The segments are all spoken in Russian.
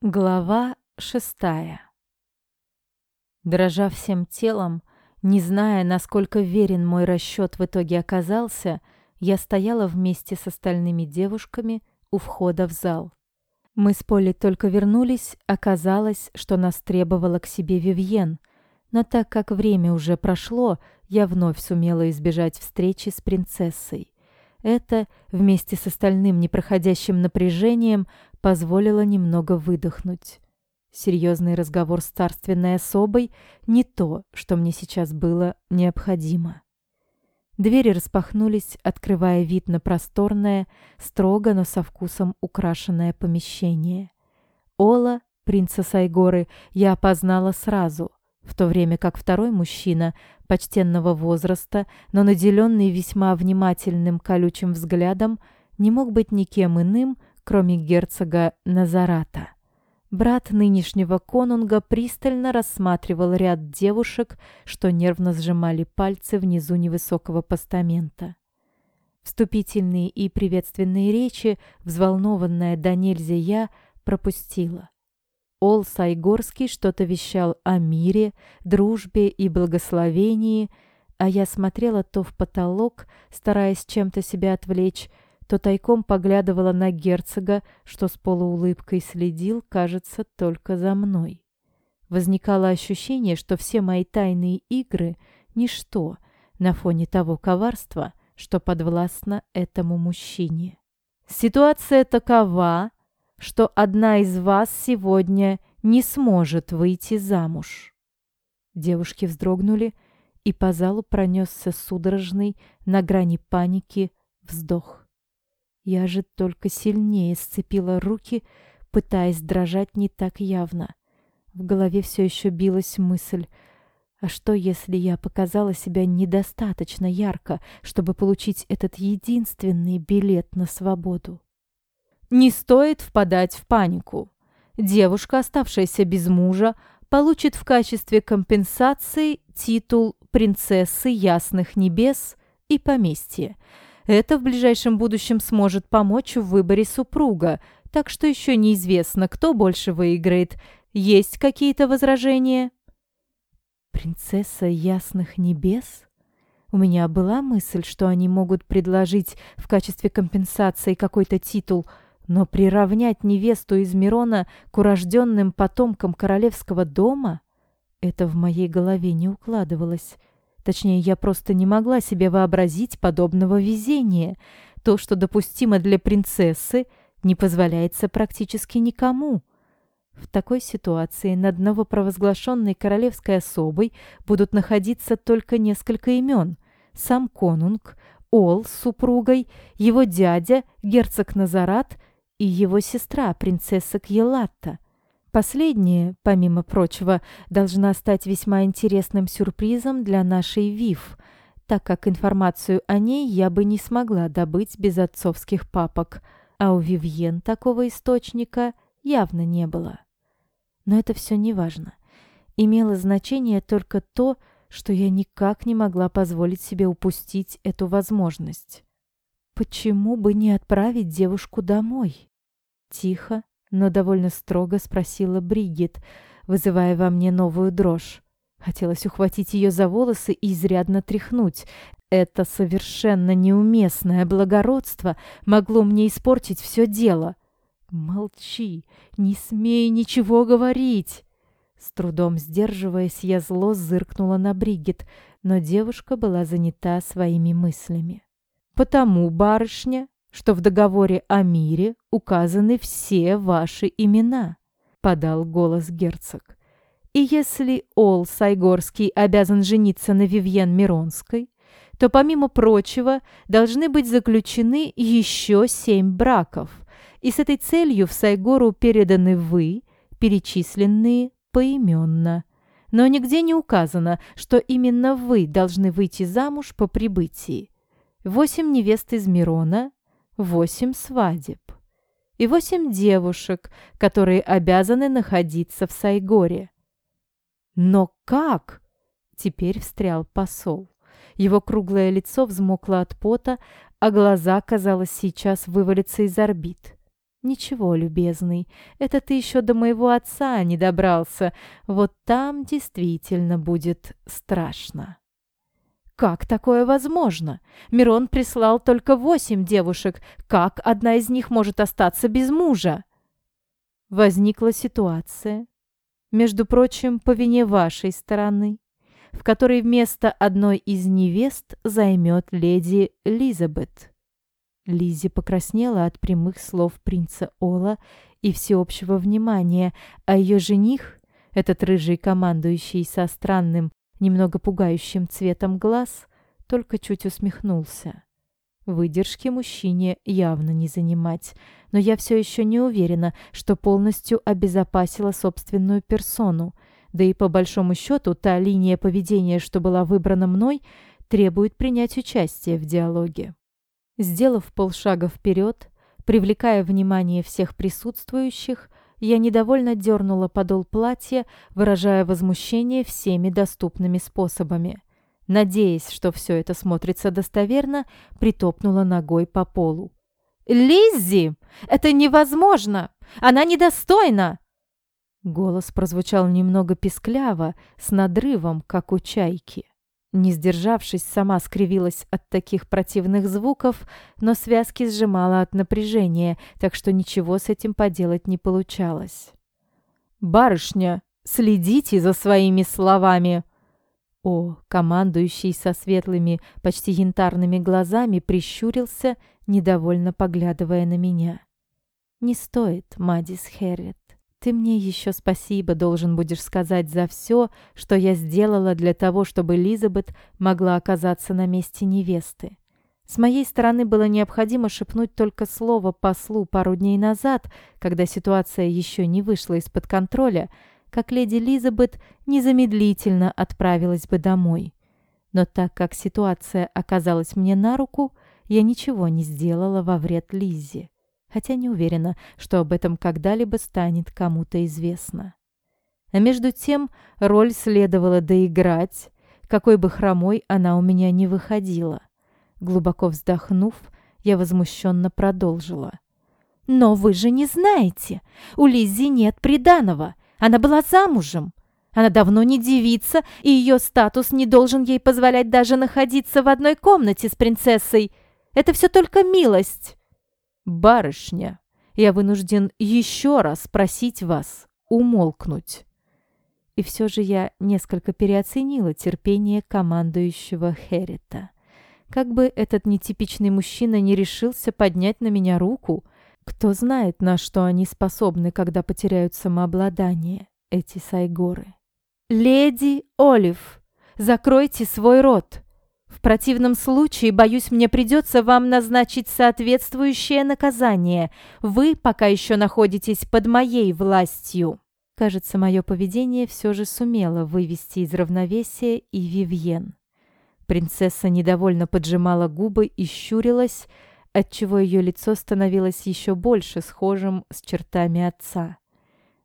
Глава шестая Дрожа всем телом, не зная, насколько верен мой расчет в итоге оказался, я стояла вместе с остальными девушками у входа в зал. Мы с Полей только вернулись, оказалось, что нас требовала к себе Вивьен, но так как время уже прошло, я вновь сумела избежать встречи с принцессой. Это, вместе с остальным непроходящим напряжением, позволило немного выдохнуть. Серьезный разговор с царственной особой — не то, что мне сейчас было необходимо. Двери распахнулись, открывая вид на просторное, строго, но со вкусом украшенное помещение. Ола, принца Сайгоры, я опознала сразу, в то время как второй мужчина, почтенного возраста, но наделенный весьма внимательным колючим взглядом, не мог быть никем иным, кроме герцога Назарата. Брат нынешнего конунга пристально рассматривал ряд девушек, что нервно сжимали пальцы внизу невысокого постамента. Вступительные и приветственные речи, взволнованная до нельзя я, пропустила. Ол Сайгорский что-то вещал о мире, дружбе и благословении, а я смотрела то в потолок, стараясь чем-то себя отвлечь, то тайком поглядывала на герцога, что с полуулыбкой следил, кажется, только за мной. Возникало ощущение, что все мои тайные игры — ничто на фоне того коварства, что подвластно этому мужчине. Ситуация такова, что одна из вас сегодня не сможет выйти замуж. Девушки вздрогнули, и по залу пронесся судорожный, на грани паники, вздох. Я же только сильнее сцепила руки, пытаясь дрожать не так явно. В голове все еще билась мысль, а что, если я показала себя недостаточно ярко, чтобы получить этот единственный билет на свободу? Не стоит впадать в панику. Девушка, оставшаяся без мужа, получит в качестве компенсации титул принцессы ясных небес и поместье. Это в ближайшем будущем сможет помочь в выборе супруга, так что еще неизвестно, кто больше выиграет. Есть какие-то возражения? Принцесса ясных небес? У меня была мысль, что они могут предложить в качестве компенсации какой-то титул – но приравнять невесту из Мирона к урожденным потомкам королевского дома — это в моей голове не укладывалось. Точнее, я просто не могла себе вообразить подобного везения. То, что допустимо для принцессы, не позволяется практически никому. В такой ситуации над новопровозглашенной королевской особой будут находиться только несколько имен. Сам конунг, Ол с супругой, его дядя, герцог Назарат — и его сестра, принцесса Кьелатта. Последняя, помимо прочего, должна стать весьма интересным сюрпризом для нашей Вив, так как информацию о ней я бы не смогла добыть без отцовских папок, а у Вивьен такого источника явно не было. Но это все не важно. Имело значение только то, что я никак не могла позволить себе упустить эту возможность. Почему бы не отправить девушку домой? Тихо, но довольно строго спросила Бригит, вызывая во мне новую дрожь. Хотелось ухватить ее за волосы и изрядно тряхнуть. Это совершенно неуместное благородство могло мне испортить все дело. «Молчи, не смей ничего говорить!» С трудом сдерживаясь, я зло зыркнула на Бригит, но девушка была занята своими мыслями. «Потому, барышня, что в договоре о мире указаны все ваши имена», — подал голос герцог. «И если Ол Сайгорский обязан жениться на Вивьен Миронской, то, помимо прочего, должны быть заключены еще семь браков, и с этой целью в Сайгору переданы вы, перечисленные поименно. Но нигде не указано, что именно вы должны выйти замуж по прибытии. Восемь невест из Мирона восемь свадеб и восемь девушек, которые обязаны находиться в Сайгоре. Но как? Теперь встрял посол. Его круглое лицо взмокло от пота, а глаза, казалось, сейчас вывалятся из орбит. Ничего, любезный, это ты еще до моего отца не добрался. Вот там действительно будет страшно. Как такое возможно? Мирон прислал только восемь девушек. Как одна из них может остаться без мужа? Возникла ситуация, между прочим, по вине вашей стороны, в которой вместо одной из невест займет леди Лизабет. Лизи покраснела от прямых слов принца Ола и всеобщего внимания, а ее жених, этот рыжий командующий со странным, немного пугающим цветом глаз, только чуть усмехнулся. Выдержки мужчине явно не занимать, но я все еще не уверена, что полностью обезопасила собственную персону, да и по большому счету та линия поведения, что была выбрана мной, требует принять участие в диалоге. Сделав полшага вперед, привлекая внимание всех присутствующих, я недовольно дернула подол платья, выражая возмущение всеми доступными способами. Надеясь, что все это смотрится достоверно, притопнула ногой по полу. «Лиззи! Это невозможно! Она недостойна!» Голос прозвучал немного пискляво, с надрывом, как у чайки. Не сдержавшись, сама скривилась от таких противных звуков, но связки сжимала от напряжения, так что ничего с этим поделать не получалось. «Барышня, следите за своими словами!» О, командующий со светлыми, почти янтарными глазами прищурился, недовольно поглядывая на меня. «Не стоит, Мадис Херрит. Ты мне еще спасибо должен будешь сказать за все, что я сделала для того, чтобы Элизабет могла оказаться на месте невесты. С моей стороны было необходимо шепнуть только слово послу пару дней назад, когда ситуация еще не вышла из-под контроля, как леди Элизабет незамедлительно отправилась бы домой. Но так как ситуация оказалась мне на руку, я ничего не сделала во вред Лизе хотя не уверена, что об этом когда-либо станет кому-то известно. А между тем роль следовало доиграть, какой бы хромой она у меня не выходила. Глубоко вздохнув, я возмущенно продолжила. «Но вы же не знаете, у Лиззи нет приданого, она была замужем. Она давно не девица, и ее статус не должен ей позволять даже находиться в одной комнате с принцессой. Это все только милость». «Барышня, я вынужден еще раз просить вас умолкнуть». И все же я несколько переоценила терпение командующего Херрита. Как бы этот нетипичный мужчина не решился поднять на меня руку, кто знает, на что они способны, когда потеряют самообладание, эти сайгоры. «Леди Олив, закройте свой рот!» В противном случае, боюсь, мне придется вам назначить соответствующее наказание. Вы пока еще находитесь под моей властью». Кажется, мое поведение все же сумело вывести из равновесия и Вивьен. Принцесса недовольно поджимала губы и щурилась, отчего ее лицо становилось еще больше схожим с чертами отца.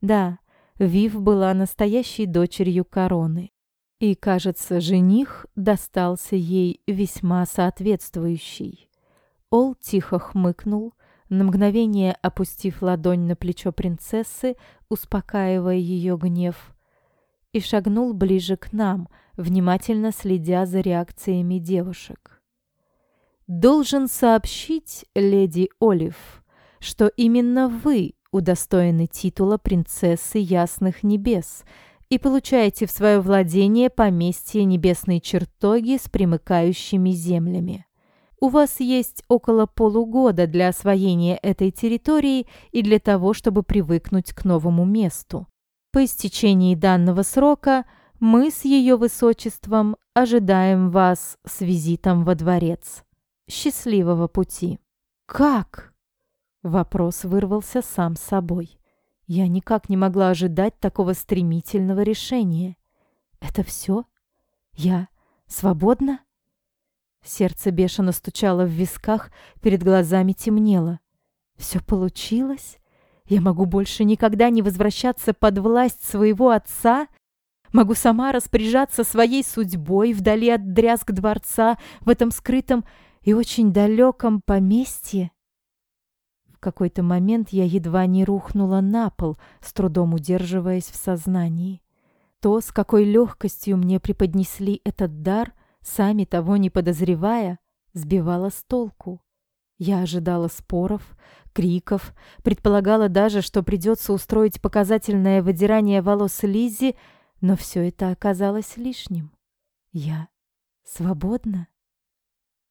Да, Вив была настоящей дочерью короны. И, кажется, жених достался ей весьма соответствующий. Ол тихо хмыкнул, на мгновение опустив ладонь на плечо принцессы, успокаивая ее гнев, и шагнул ближе к нам, внимательно следя за реакциями девушек. «Должен сообщить, леди Олив, что именно вы удостоены титула принцессы Ясных Небес», и получаете в свое владение поместье небесной чертоги с примыкающими землями. У вас есть около полугода для освоения этой территории и для того, чтобы привыкнуть к новому месту. По истечении данного срока мы с ее высочеством ожидаем вас с визитом во дворец. Счастливого пути. Как? Вопрос вырвался сам собой. Я никак не могла ожидать такого стремительного решения. Это все? Я свободна? Сердце бешено стучало в висках, перед глазами темнело. Все получилось? Я могу больше никогда не возвращаться под власть своего отца? Могу сама распоряжаться своей судьбой вдали от дрязг дворца в этом скрытом и очень далеком поместье? В какой-то момент я едва не рухнула на пол, с трудом удерживаясь в сознании. То, с какой легкостью мне преподнесли этот дар, сами того не подозревая, сбивало с толку. Я ожидала споров, криков, предполагала даже, что придется устроить показательное выдирание волос Лиззи, но все это оказалось лишним. Я свободна.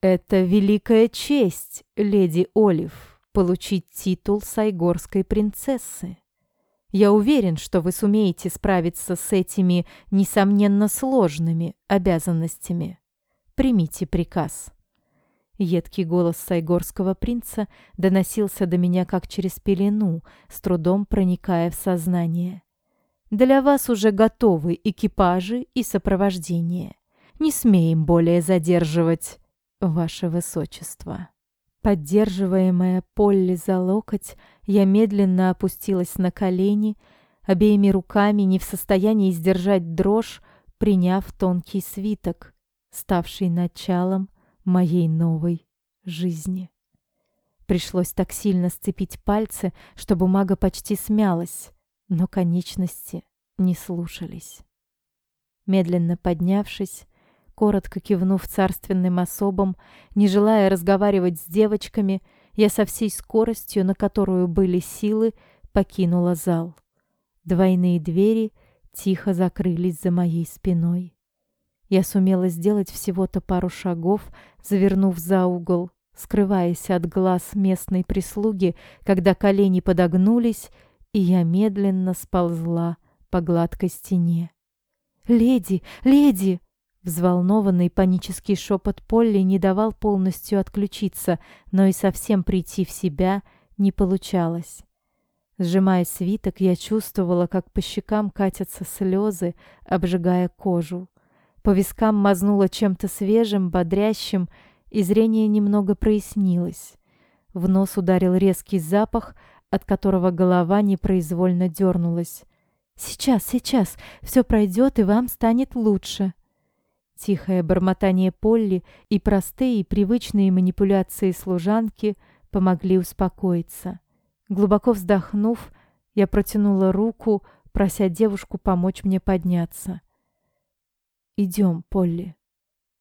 Это великая честь, леди Олив, получить титул сайгорской принцессы. Я уверен, что вы сумеете справиться с этими, несомненно, сложными обязанностями. Примите приказ. Едкий голос сайгорского принца доносился до меня как через пелену, с трудом проникая в сознание. Для вас уже готовы экипажи и сопровождение. Не смеем более задерживать, ваше высочество. Поддерживаемая Полли за локоть, я медленно опустилась на колени, обеими руками не в состоянии сдержать дрожь, приняв тонкий свиток, ставший началом моей новой жизни. Пришлось так сильно сцепить пальцы, что бумага почти смялась но конечности не слушались. Медленно поднявшись, коротко кивнув царственным особам, не желая разговаривать с девочками, я со всей скоростью, на которую были силы, покинула зал. Двойные двери тихо закрылись за моей спиной. Я сумела сделать всего-то пару шагов, завернув за угол, скрываясь от глаз местной прислуги, когда колени подогнулись, и я медленно сползла по гладкой стене. «Леди! Леди!» Взволнованный панический шепот Полли не давал полностью отключиться, но и совсем прийти в себя не получалось. Сжимая свиток, я чувствовала, как по щекам катятся слезы, обжигая кожу. По вискам мазнуло чем-то свежим, бодрящим, и зрение немного прояснилось. В нос ударил резкий запах, от которого голова непроизвольно дернулась. «Сейчас, сейчас, все пройдет, и вам станет лучше». Тихое бормотание Полли и простые и привычные манипуляции служанки помогли успокоиться. Глубоко вздохнув, я протянула руку, прося девушку помочь мне подняться. «Идем, Полли».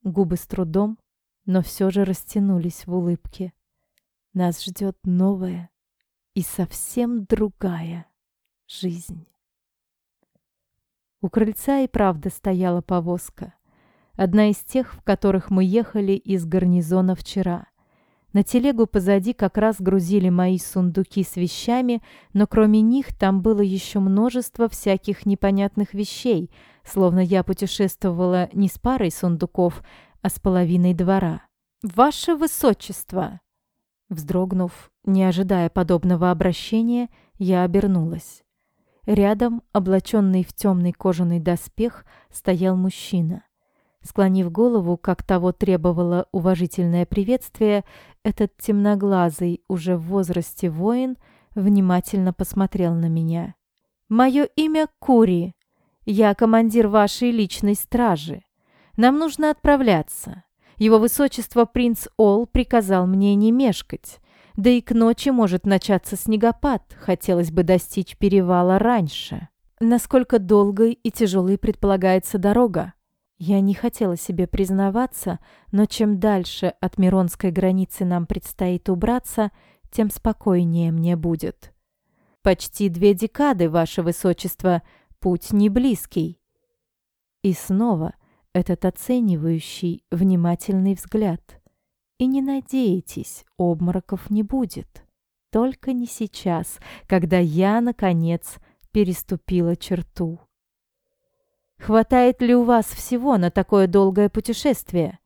Губы с трудом, но все же растянулись в улыбке. Нас ждет новое, и совсем другая жизнь. У крыльца и правда стояла повозка. Одна из тех, в которых мы ехали из гарнизона вчера. На телегу позади как раз грузили мои сундуки с вещами, но кроме них там было еще множество всяких непонятных вещей, словно я путешествовала не с парой сундуков, а с половиной двора. «Ваше Высочество!» Вздрогнув, не ожидая подобного обращения, я обернулась. Рядом, облаченный в темный кожаный доспех, стоял мужчина. Склонив голову, как того требовало уважительное приветствие, этот темноглазый, уже в возрасте воин, внимательно посмотрел на меня. «Мое имя Кури. Я командир вашей личной стражи. Нам нужно отправляться. Его высочество принц Ол приказал мне не мешкать. Да и к ночи может начаться снегопад, хотелось бы достичь перевала раньше. Насколько долгой и тяжелой предполагается дорога? Я не хотела себе признаваться, но чем дальше от Миронской границы нам предстоит убраться, тем спокойнее мне будет. Почти две декады, ваше высочество, путь не близкий. И снова этот оценивающий, внимательный взгляд. И не надейтесь, обмороков не будет. Только не сейчас, когда я, наконец, переступила черту. Хватает ли у вас всего на такое долгое путешествие?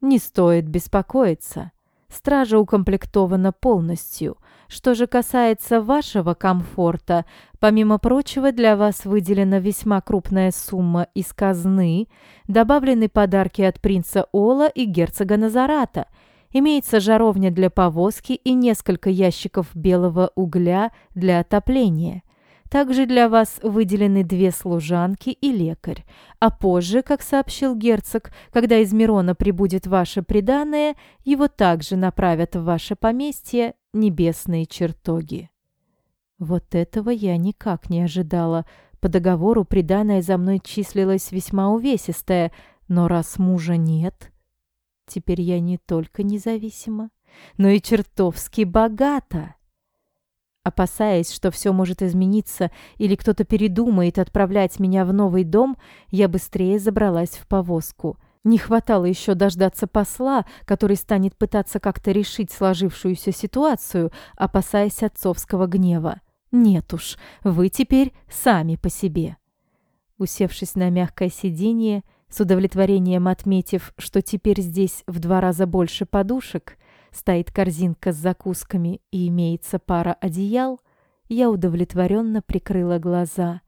Не стоит беспокоиться. Стража укомплектована полностью. Что же касается вашего комфорта, помимо прочего, для вас выделена весьма крупная сумма из казны, добавлены подарки от принца Ола и герцога Назарата. Имеется жаровня для повозки и несколько ящиков белого угля для отопления. Также для вас выделены две служанки и лекарь. А позже, как сообщил герцог, когда из Мирона прибудет ваше приданое, его также направят в ваше поместье небесные чертоги. Вот этого я никак не ожидала. По договору приданое за мной числилось весьма увесистое, но раз мужа нет, теперь я не только независима, но и чертовски богата. Опасаясь, что все может измениться или кто-то передумает отправлять меня в новый дом, я быстрее забралась в повозку. Не хватало еще дождаться посла, который станет пытаться как-то решить сложившуюся ситуацию, опасаясь отцовского гнева. Нет уж, вы теперь сами по себе. Усевшись на мягкое сиденье, с удовлетворением отметив, что теперь здесь в два раза больше подушек, стоит корзинка с закусками и имеется пара одеял, я удовлетворенно прикрыла глаза,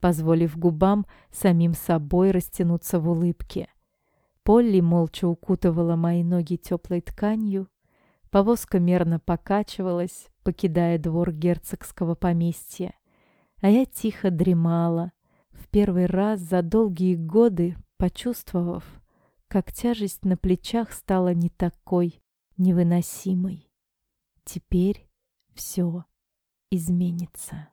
позволив губам самим собой растянуться в улыбке. Полли молча укутывала мои ноги теплой тканью, Повозка мерно покачивалась, покидая двор герцогского поместья. А я тихо дремала, в первый раз за долгие годы почувствовав, как тяжесть на плечах стала не такой невыносимой. Теперь все изменится.